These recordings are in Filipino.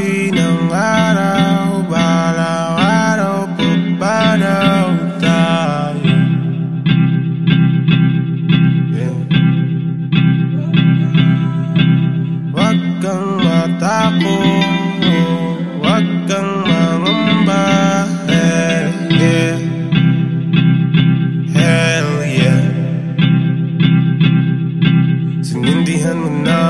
tabi ng araw Balang araw papanaw tayo. Yeah. Huwag kang matakot Huwag Sinindihan mo na.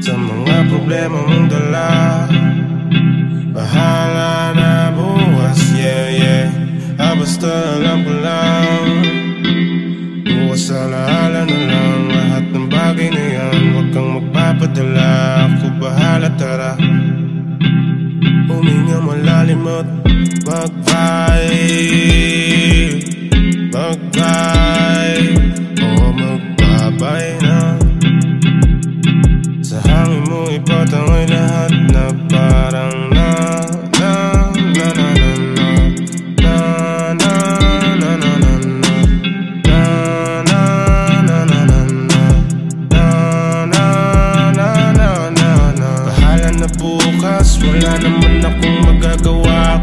Sa mga problema mong dala. Bahala na bukas, yeah, yeah. Ah, basta alam ko lang. Bukas alaala na lang Lahat ng bagay na yan Huwag kang magpapadala. Ako bahala, tara. Huminga malalim at mag-vibe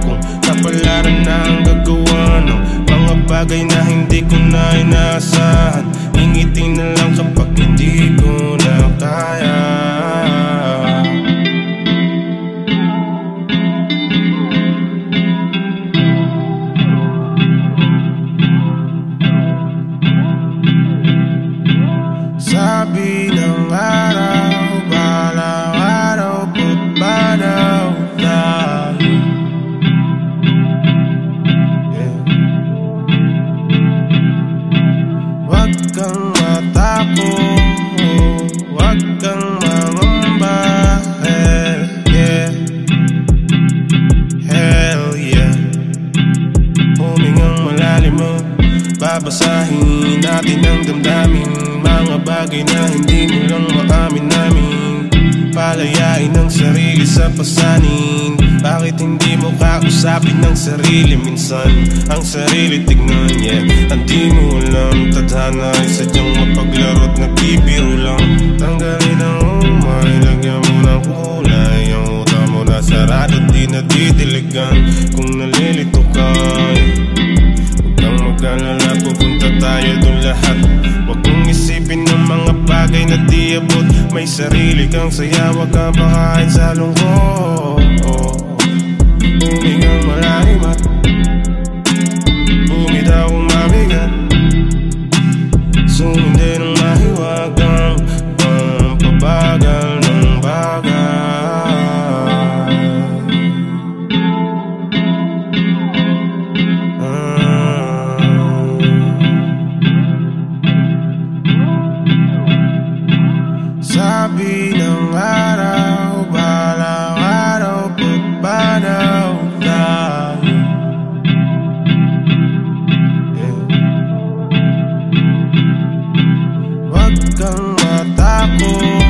Kung kapalaran na ang gagawa ng Mga bagay na hindi ko na inaasahan Babasahin natin ang damdamin. Mga bagay na hindi mo lang maamin namin. Palayain ang sarili sa pasanin. Bakit hindi mo kausapin ang sarili? Minsan Ang sarili tignan, yeah Hindi mo alam, tadhana ay sadyang mapaglaro't nagbibiro lang Tanggalin ang umay, lagyan mo ng kulay. Ang utak mo na sarado, di nadidiligan. Kung nalilito ka, yeah. Pupunta tayo doon lahat. Huwag mong isipin ng mga bagay na di abot. May sarili kang saya, huwag kang pakain sa lungkot Sabi ng araw, balang araw Pagbanaw tayo yeah. Huwag kang matakot